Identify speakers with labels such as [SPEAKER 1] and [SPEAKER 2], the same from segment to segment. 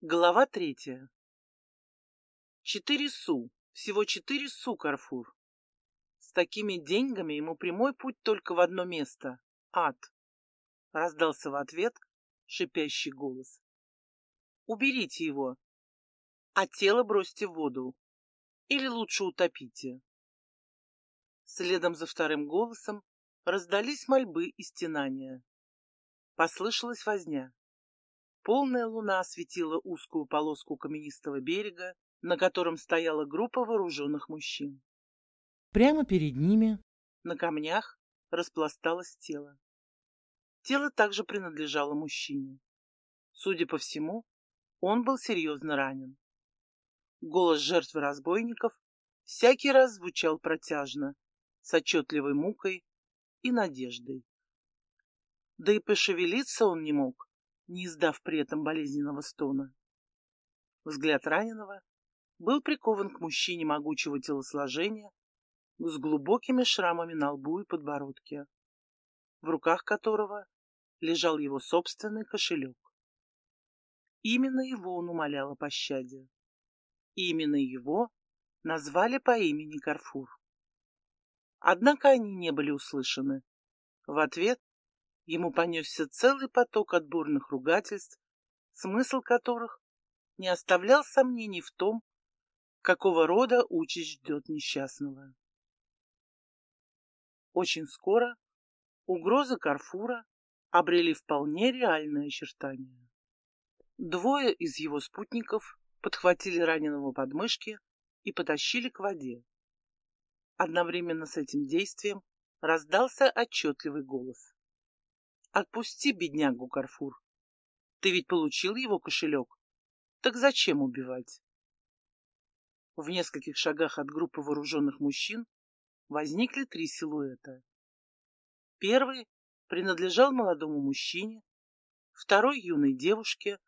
[SPEAKER 1] Глава третья. Четыре су. Всего четыре су, Карфур. С такими деньгами ему прямой путь только в одно место — ад. Раздался в ответ шипящий голос. Уберите его, а тело бросьте в воду. Или лучше утопите. Следом за вторым голосом раздались мольбы и стенания. Послышалась возня. Полная луна осветила узкую полоску каменистого берега, на котором стояла группа вооруженных мужчин. Прямо перед ними, на камнях, распласталось тело. Тело также принадлежало мужчине. Судя по всему, он был серьезно ранен. Голос жертвы разбойников всякий раз звучал протяжно, с отчетливой мукой и надеждой. Да и пошевелиться он не мог, не издав при этом болезненного стона. Взгляд раненого был прикован к мужчине могучего телосложения с глубокими шрамами на лбу и подбородке, в руках которого лежал его собственный кошелек. Именно его он умолял о пощаде. Именно его назвали по имени Карфур. Однако они не были услышаны. В ответ ему понесся целый поток отборных ругательств, смысл которых не оставлял сомнений в том, какого рода участь ждет несчастного. Очень скоро угрозы Карфура обрели вполне реальные очертания. Двое из его спутников подхватили раненого подмышки и потащили к воде. Одновременно с этим действием раздался отчетливый голос. Отпусти беднягу, Карфур. Ты ведь получил его кошелек. Так зачем убивать? В нескольких шагах от группы вооруженных мужчин возникли три силуэта. Первый принадлежал молодому мужчине, второй — юной девушке,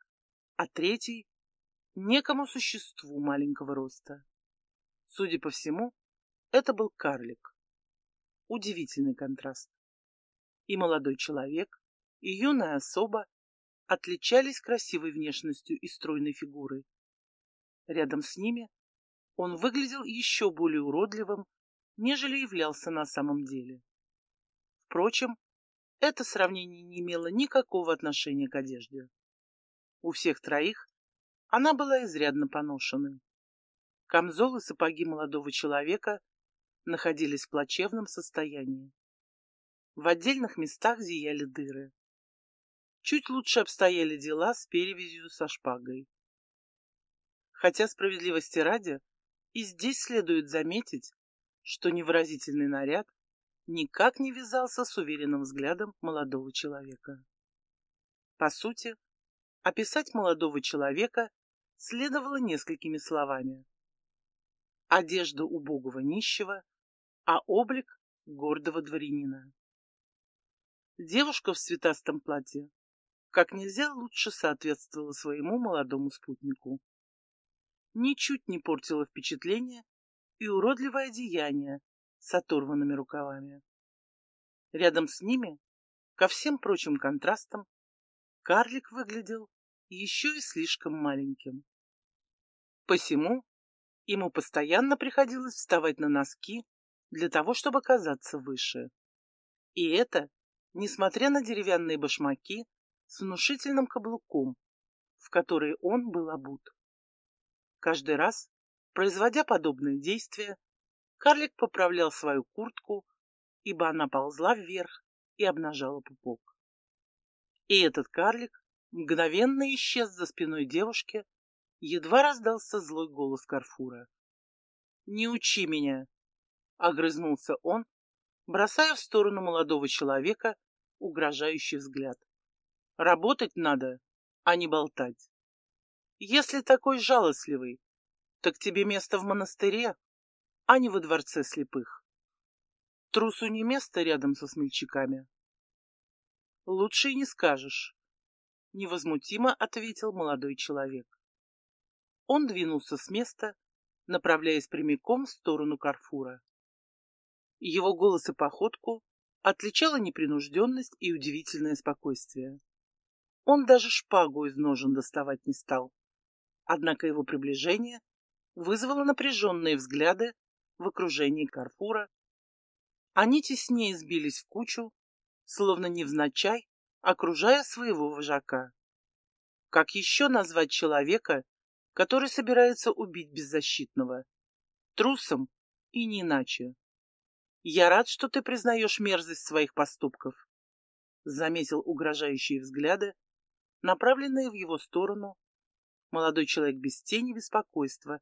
[SPEAKER 1] а третий — некому существу маленького роста. Судя по всему, это был карлик. Удивительный контраст и молодой человек, и юная особа отличались красивой внешностью и стройной фигурой. Рядом с ними он выглядел еще более уродливым, нежели являлся на самом деле. Впрочем, это сравнение не имело никакого отношения к одежде. У всех троих она была изрядно поношенной. Камзол и сапоги молодого человека находились в плачевном состоянии. В отдельных местах зияли дыры. Чуть лучше обстояли дела с перевязью со шпагой. Хотя справедливости ради, и здесь следует заметить, что невыразительный наряд никак не вязался с уверенным взглядом молодого человека. По сути, описать молодого человека следовало несколькими словами. Одежда убогого нищего, а облик гордого дворянина. Девушка в цветастом платье как нельзя лучше соответствовала своему молодому спутнику. Ничуть не портило впечатление и уродливое одеяние с оторванными рукавами. Рядом с ними, ко всем прочим контрастам, карлик выглядел еще и слишком маленьким. Посему ему постоянно приходилось вставать на носки для того, чтобы казаться выше. И это несмотря на деревянные башмаки с внушительным каблуком, в которые он был обут. Каждый раз, производя подобные действия, карлик поправлял свою куртку, ибо она ползла вверх и обнажала пупок. И этот карлик мгновенно исчез за спиной девушки, едва раздался злой голос Карфура. «Не учи меня!» — огрызнулся он, бросая в сторону молодого человека угрожающий взгляд. Работать надо, а не болтать. Если такой жалостливый, так тебе место в монастыре, а не во дворце слепых. Трусу не место рядом со смельчаками. Лучше и не скажешь, — невозмутимо ответил молодой человек. Он двинулся с места, направляясь прямиком в сторону Карфура. Его голос и походку отличала непринужденность и удивительное спокойствие. Он даже шпагу из ножен доставать не стал, Однако его приближение вызвало напряженные взгляды в окружении Карфура. Они теснее сбились в кучу, словно невзначай, окружая своего вожака. Как еще назвать человека, который собирается убить беззащитного? Трусом и не иначе. Я рад, что ты признаешь мерзость своих поступков. Заметил угрожающие взгляды, направленные в его сторону. Молодой человек без тени беспокойства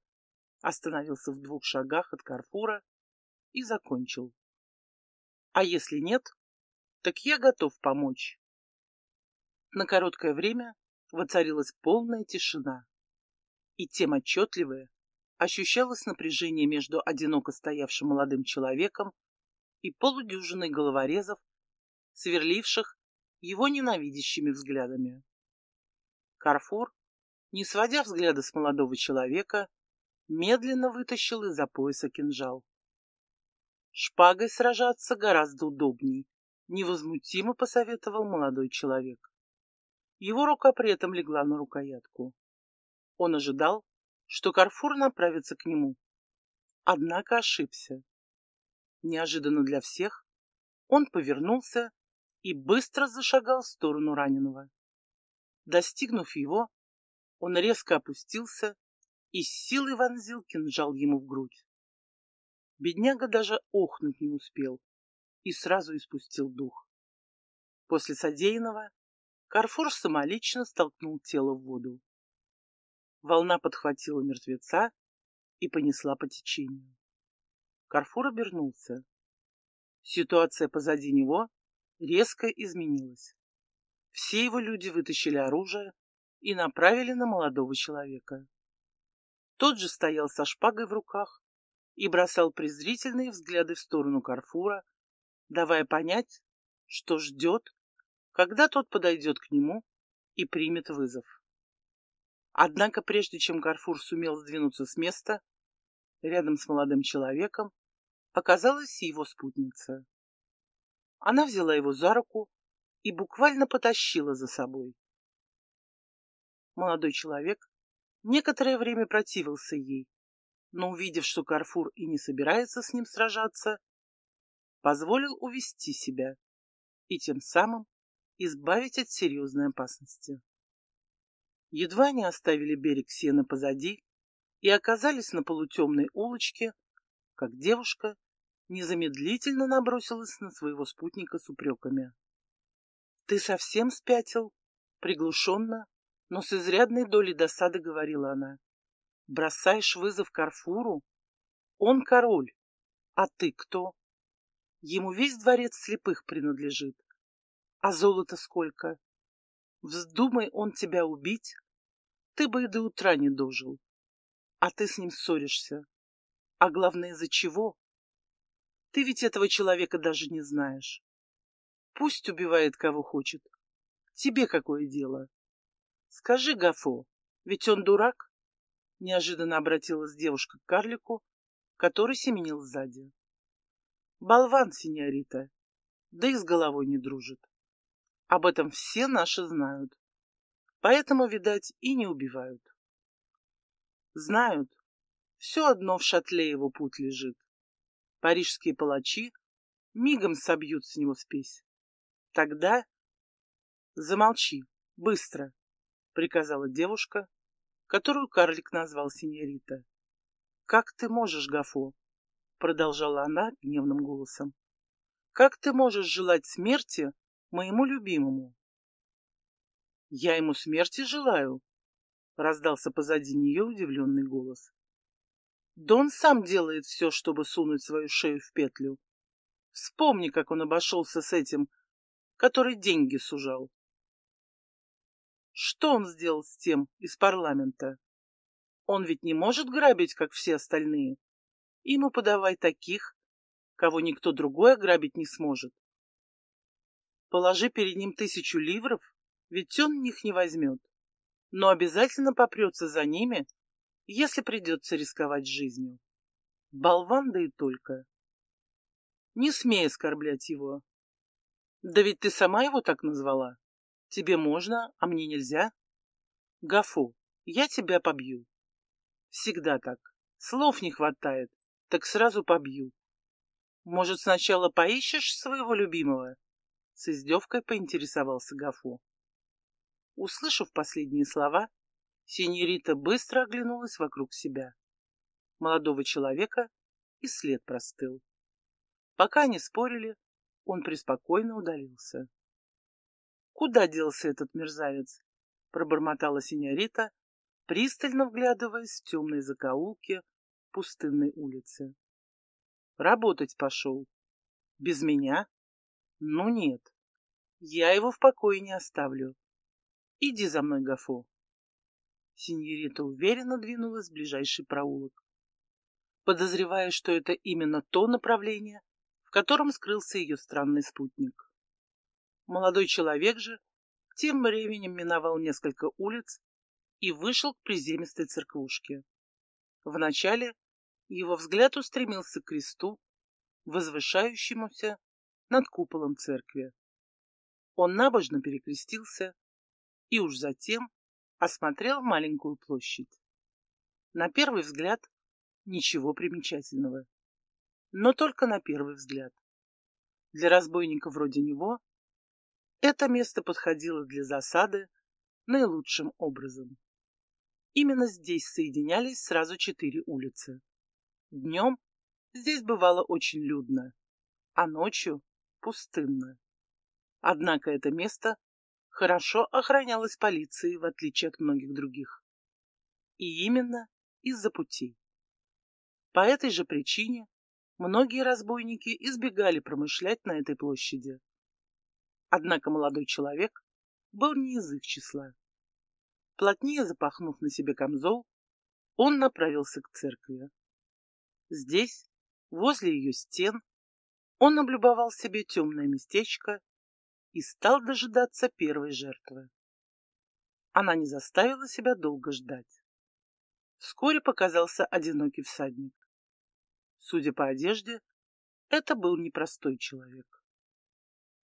[SPEAKER 1] остановился в двух шагах от Карфура и закончил. А если нет, так я готов помочь. На короткое время воцарилась полная тишина, и тем отчетливое ощущалось напряжение между одиноко стоявшим молодым человеком и полудюжиной головорезов, сверливших его ненавидящими взглядами. Карфур, не сводя взгляда с молодого человека, медленно вытащил из-за пояса кинжал. Шпагой сражаться гораздо удобней, невозмутимо посоветовал молодой человек. Его рука при этом легла на рукоятку. Он ожидал, что Карфур направится к нему. Однако ошибся. Неожиданно для всех он повернулся и быстро зашагал в сторону раненого. Достигнув его, он резко опустился и с силой вонзил кинжал ему в грудь. Бедняга даже охнуть не успел и сразу испустил дух. После содеянного Карфур самолично столкнул тело в воду. Волна подхватила мертвеца и понесла по течению. Карфур обернулся. Ситуация позади него резко изменилась. Все его люди вытащили оружие и направили на молодого человека. Тот же стоял со шпагой в руках и бросал презрительные взгляды в сторону Карфура, давая понять, что ждет, когда тот подойдет к нему и примет вызов. Однако прежде чем Карфур сумел сдвинуться с места, рядом с молодым человеком оказалась его спутница. Она взяла его за руку и буквально потащила за собой. Молодой человек некоторое время противился ей, но, увидев, что Карфур и не собирается с ним сражаться, позволил увести себя и тем самым избавить от серьезной опасности. Едва они оставили берег сена позади и оказались на полутемной улочке, как девушка незамедлительно набросилась на своего спутника с упреками. — Ты совсем спятил? — приглушенно, но с изрядной долей досады говорила она. — Бросаешь вызов Карфуру? Он король. А ты кто? Ему весь дворец слепых принадлежит. А золота сколько? Вздумай он тебя убить, ты бы и до утра не дожил. А ты с ним ссоришься. А главное, из-за чего? Ты ведь этого человека даже не знаешь. Пусть убивает кого хочет. Тебе какое дело? Скажи, Гафо, ведь он дурак? Неожиданно обратилась девушка к карлику, который семенил сзади. Болван, синьорита, да и с головой не дружит. Об этом все наши знают. Поэтому, видать, и не убивают. Знают. Все одно в шатле его путь лежит. Парижские палачи мигом собьют с него спесь. Тогда... Замолчи, быстро, приказала девушка, которую карлик назвал синьорита. Как ты можешь, Гафо? Продолжала она гневным голосом. Как ты можешь желать смерти моему любимому? Я ему смерти желаю, раздался позади нее удивленный голос. Да он сам делает все, чтобы сунуть свою шею в петлю. Вспомни, как он обошелся с этим, который деньги сужал. Что он сделал с тем из парламента? Он ведь не может грабить, как все остальные. Ему подавай таких, кого никто другой ограбить не сможет. Положи перед ним тысячу ливров, ведь он них не возьмет, но обязательно попрется за ними если придется рисковать жизнью. Болван да и только. Не смей оскорблять его. Да ведь ты сама его так назвала. Тебе можно, а мне нельзя. Гафу, я тебя побью. Всегда так. Слов не хватает, так сразу побью. Может, сначала поищешь своего любимого? С издевкой поинтересовался Гафу. Услышав последние слова, синьорита быстро оглянулась вокруг себя. Молодого человека и след простыл. Пока они спорили, он преспокойно удалился. «Куда делся этот мерзавец?» — пробормотала синьорита, пристально вглядываясь в темные закоулки пустынной улицы. «Работать пошел. Без меня? Ну нет. Я его в покое не оставлю. Иди за мной, Гафо». Синьорита уверенно двинулась в ближайший проулок, подозревая, что это именно то направление, в котором скрылся ее странный спутник. Молодой человек же тем временем миновал несколько улиц и вышел к приземистой церквушке. Вначале его взгляд устремился к кресту, возвышающемуся над куполом церкви. Он набожно перекрестился и уж затем осмотрел маленькую площадь. На первый взгляд ничего примечательного но только на первый взгляд. Для разбойника вроде него это место подходило для засады наилучшим образом. Именно здесь соединялись сразу четыре улицы. Днем здесь бывало очень людно, а ночью пустынно. Однако это место хорошо охранялось полицией, в отличие от многих других. И именно из-за путей. По этой же причине Многие разбойники избегали промышлять на этой площади. Однако молодой человек был не из их числа. Плотнее запахнув на себе камзол, он направился к церкви. Здесь, возле ее стен, он облюбовал себе темное местечко и стал дожидаться первой жертвы. Она не заставила себя долго ждать. Вскоре показался одинокий всадник. Судя по одежде, это был непростой человек.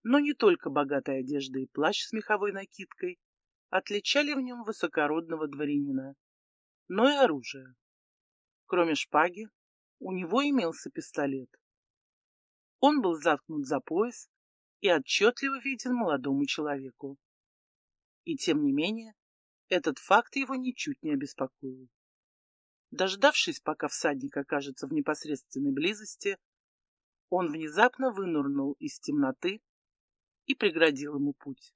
[SPEAKER 1] Но не только богатая одежда и плащ с меховой накидкой отличали в нем высокородного дворянина, но и оружие. Кроме шпаги, у него имелся пистолет. Он был заткнут за пояс и отчетливо виден молодому человеку. И тем не менее, этот факт его ничуть не обеспокоил. Дождавшись, пока всадник окажется в непосредственной близости, он внезапно вынурнул из темноты и преградил ему путь.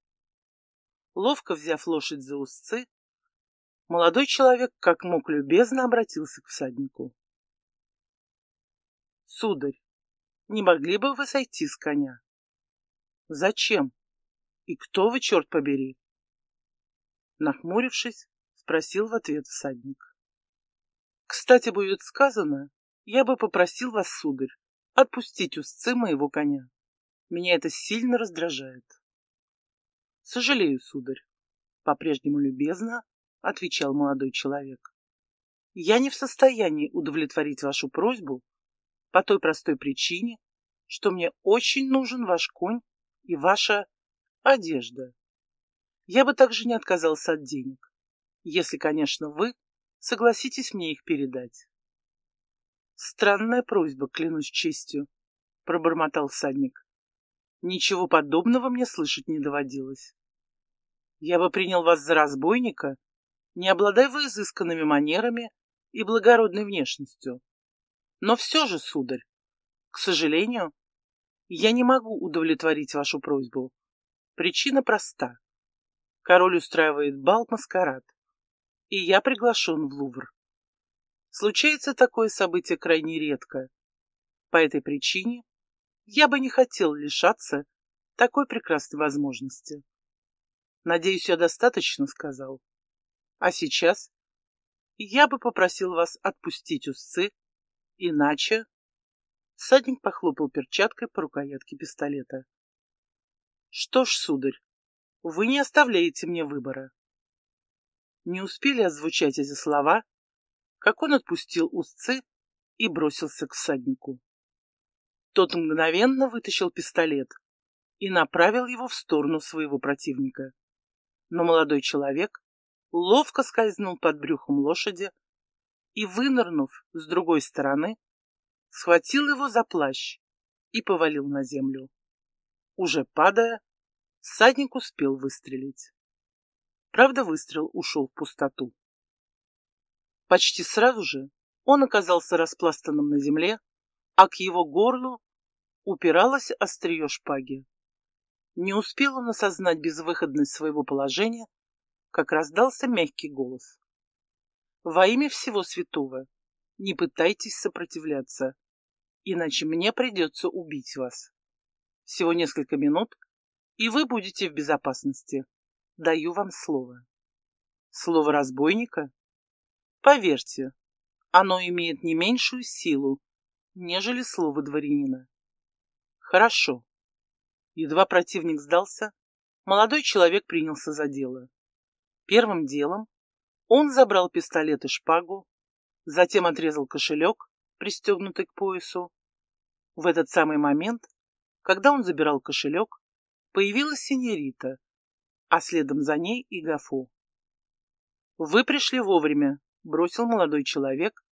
[SPEAKER 1] Ловко взяв лошадь за узцы, молодой человек как мог любезно обратился к всаднику. «Сударь, не могли бы вы сойти с коня?» «Зачем? И кто вы, черт побери?» Нахмурившись, спросил в ответ всадник. Кстати, будет сказано, я бы попросил вас, сударь, отпустить узцы моего коня. Меня это сильно раздражает. Сожалею, сударь, по-прежнему любезно отвечал молодой человек. Я не в состоянии удовлетворить вашу просьбу по той простой причине, что мне очень нужен ваш конь и ваша одежда. Я бы также не отказался от денег, если, конечно, вы Согласитесь мне их передать. Странная просьба, клянусь честью, пробормотал всадник. Ничего подобного мне слышать не доводилось. Я бы принял вас за разбойника, не обладая вы изысканными манерами и благородной внешностью. Но все же, сударь, к сожалению, я не могу удовлетворить вашу просьбу. Причина проста. Король устраивает бал-маскарад и я приглашен в Лувр. Случается такое событие крайне редко. По этой причине я бы не хотел лишаться такой прекрасной возможности. Надеюсь, я достаточно сказал. А сейчас я бы попросил вас отпустить узцы, иначе... Садник похлопал перчаткой по рукоятке пистолета. Что ж, сударь, вы не оставляете мне выбора. Не успели озвучать эти слова, как он отпустил узцы и бросился к всаднику. Тот мгновенно вытащил пистолет и направил его в сторону своего противника. Но молодой человек ловко скользнул под брюхом лошади и, вынырнув с другой стороны, схватил его за плащ и повалил на землю. Уже падая, всадник успел выстрелить. Правда, выстрел ушел в пустоту. Почти сразу же он оказался распластанным на земле, а к его горлу упиралось острие шпаги. Не успел он осознать безвыходность своего положения, как раздался мягкий голос. «Во имя всего святого не пытайтесь сопротивляться, иначе мне придется убить вас. Всего несколько минут, и вы будете в безопасности. Даю вам слово». «Слово разбойника?» «Поверьте, оно имеет не меньшую силу, нежели слово дворянина. Хорошо. Едва противник сдался, молодой человек принялся за дело. Первым делом он забрал пистолет и шпагу, затем отрезал кошелек, пристегнутый к поясу. В этот самый момент, когда он забирал кошелек, появилась синьорита, а следом за ней и Гафо. «Вы пришли вовремя», — бросил молодой человек,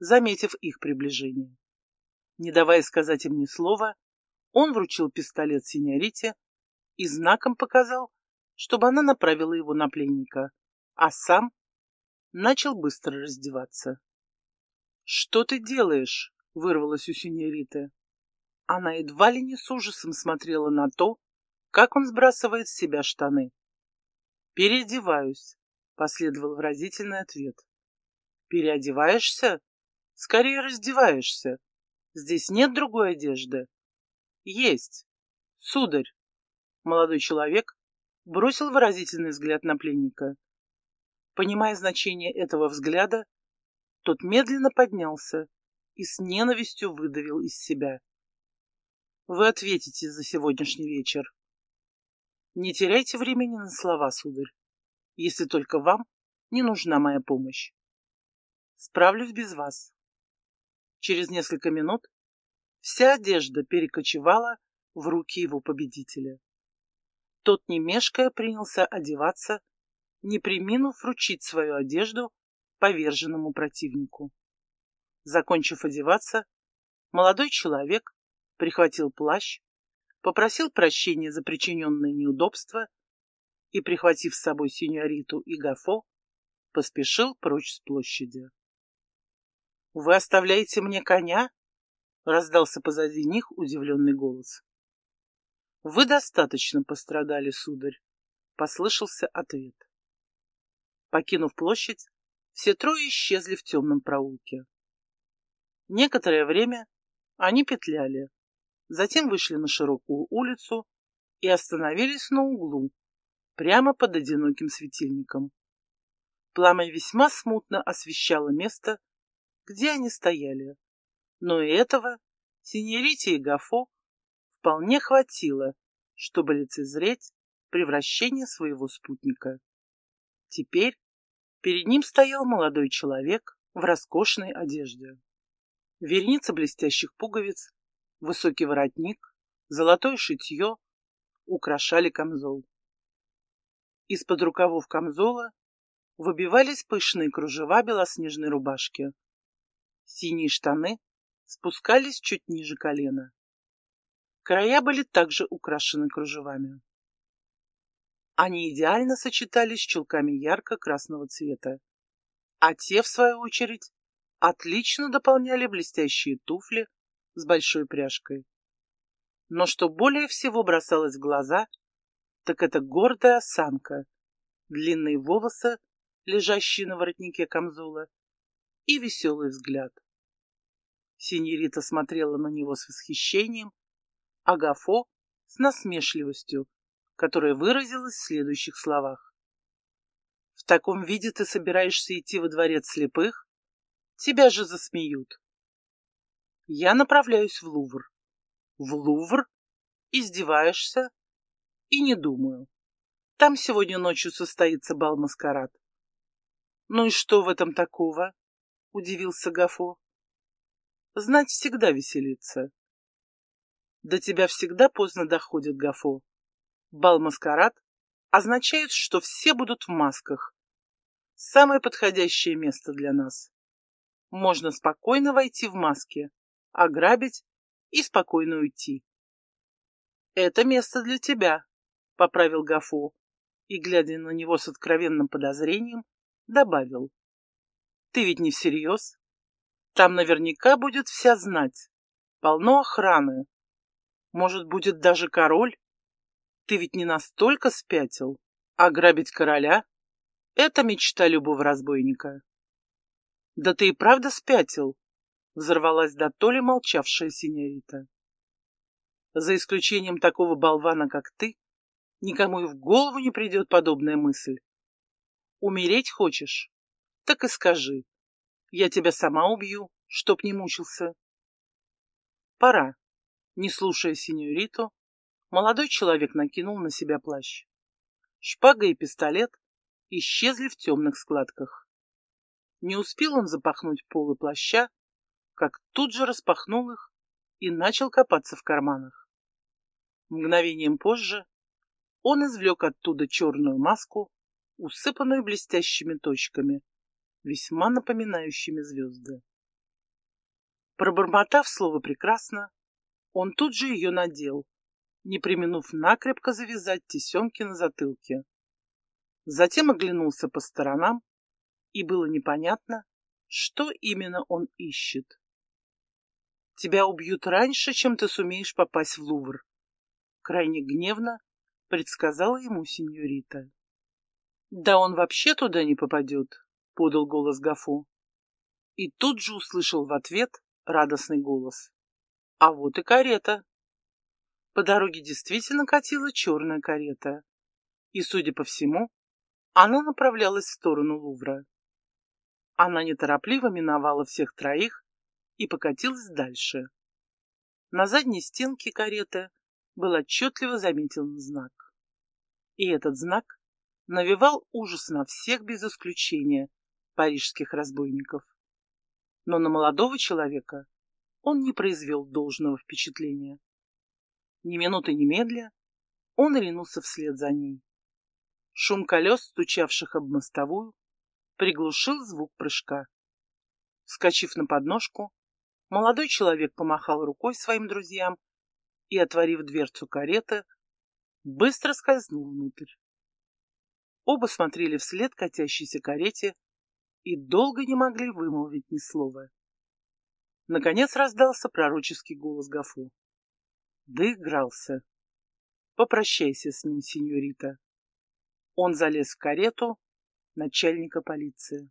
[SPEAKER 1] заметив их приближение. Не давая сказать им ни слова, он вручил пистолет синьорите и знаком показал, чтобы она направила его на пленника, а сам начал быстро раздеваться. «Что ты делаешь?» — вырвалось у синьориты. Она едва ли не с ужасом смотрела на то, как он сбрасывает с себя штаны. «Переодеваюсь», — последовал выразительный ответ. «Переодеваешься? Скорее раздеваешься. Здесь нет другой одежды. Есть. Сударь. Молодой человек бросил выразительный взгляд на пленника. Понимая значение этого взгляда, тот медленно поднялся и с ненавистью выдавил из себя. Вы ответите за сегодняшний вечер. Не теряйте времени на слова, сударь, если только вам не нужна моя помощь. Справлюсь без вас. Через несколько минут Вся одежда перекочевала в руки его победителя. Тот, не мешкая, принялся одеваться, не приминув вручить свою одежду поверженному противнику. Закончив одеваться, молодой человек прихватил плащ, попросил прощения за причиненное неудобство и, прихватив с собой синьориту и Гафо, поспешил прочь с площади. — Вы оставляете мне коня? Раздался позади них удивленный голос. Вы достаточно пострадали, сударь, послышался ответ. Покинув площадь, все трое исчезли в темном проулке. Некоторое время они петляли, затем вышли на широкую улицу и остановились на углу, прямо под одиноким светильником. Пламя весьма смутно освещало место, где они стояли но и этого синьорите и Гафо вполне хватило, чтобы лицезреть превращение своего спутника. Теперь перед ним стоял молодой человек в роскошной одежде. Верница блестящих пуговиц, высокий воротник, золотое шитье украшали камзол. Из-под рукавов камзола выбивались пышные кружева белоснежной рубашки. Синие штаны спускались чуть ниже колена. Края были также украшены кружевами. Они идеально сочетались с чулками ярко-красного цвета, а те, в свою очередь, отлично дополняли блестящие туфли с большой пряжкой. Но что более всего бросалось в глаза, так это гордая осанка, длинные волосы, лежащие на воротнике камзола, и веселый взгляд. Синьорита смотрела на него с восхищением, а Гафо с насмешливостью, которая выразилась в следующих словах. «В таком виде ты собираешься идти во дворец слепых? Тебя же засмеют». «Я направляюсь в Лувр». «В Лувр? Издеваешься?» «И не думаю. Там сегодня ночью состоится бал-маскарад». «Ну и что в этом такого?» — удивился Гафо знать всегда веселиться. До тебя всегда поздно доходит, Гафо. Бал-маскарад означает, что все будут в масках, самое подходящее место для нас. Можно спокойно войти в маске, ограбить и спокойно уйти. «Это место для тебя», — поправил Гафу и, глядя на него с откровенным подозрением, добавил. «Ты ведь не всерьез? Там наверняка будет вся знать, полно охраны. Может, будет даже король? Ты ведь не настолько спятил. Ограбить короля — это мечта любого разбойника». «Да ты и правда спятил?» — взорвалась до то ли молчавшая синьорита. «За исключением такого болвана, как ты, никому и в голову не придет подобная мысль. Умереть хочешь? Так и скажи. Я тебя сама убью, чтоб не мучился». «Пора». Не слушая синьориту, молодой человек накинул на себя плащ. Шпага и пистолет исчезли в темных складках. Не успел он запахнуть полы плаща, как тут же распахнул их и начал копаться в карманах. Мгновением позже он извлек оттуда черную маску, усыпанную блестящими точками, весьма напоминающими звезды. Пробормотав слово «прекрасно», он тут же ее надел, не применув накрепко завязать тесемки на затылке. Затем оглянулся по сторонам и было непонятно, что именно он ищет. «Тебя убьют раньше, чем ты сумеешь попасть в Лувр», — крайне гневно предсказала ему сеньорита. «Да он вообще туда не попадет», — подал голос Гафу. И тут же услышал в ответ радостный голос. «А вот и карета». По дороге действительно катила черная карета, и, судя по всему, она направлялась в сторону Лувра. Она неторопливо миновала всех троих и покатилась дальше. На задней стенке кареты был отчетливо заметен знак. И этот знак навевал ужас на всех без исключения парижских разбойников. Но на молодого человека он не произвел должного впечатления. Ни минуты немедля он ринулся вслед за ней. Шум колес, стучавших об мостовую, приглушил звук прыжка. Вскочив на подножку, молодой человек помахал рукой своим друзьям и, отворив дверцу кареты, быстро скользнул внутрь. Оба смотрели вслед катящейся карете и долго не могли вымолвить ни слова. Наконец раздался пророческий голос Гафу. Доигрался. Попрощайся с ним, сеньорита. Он залез в карету начальника полиции.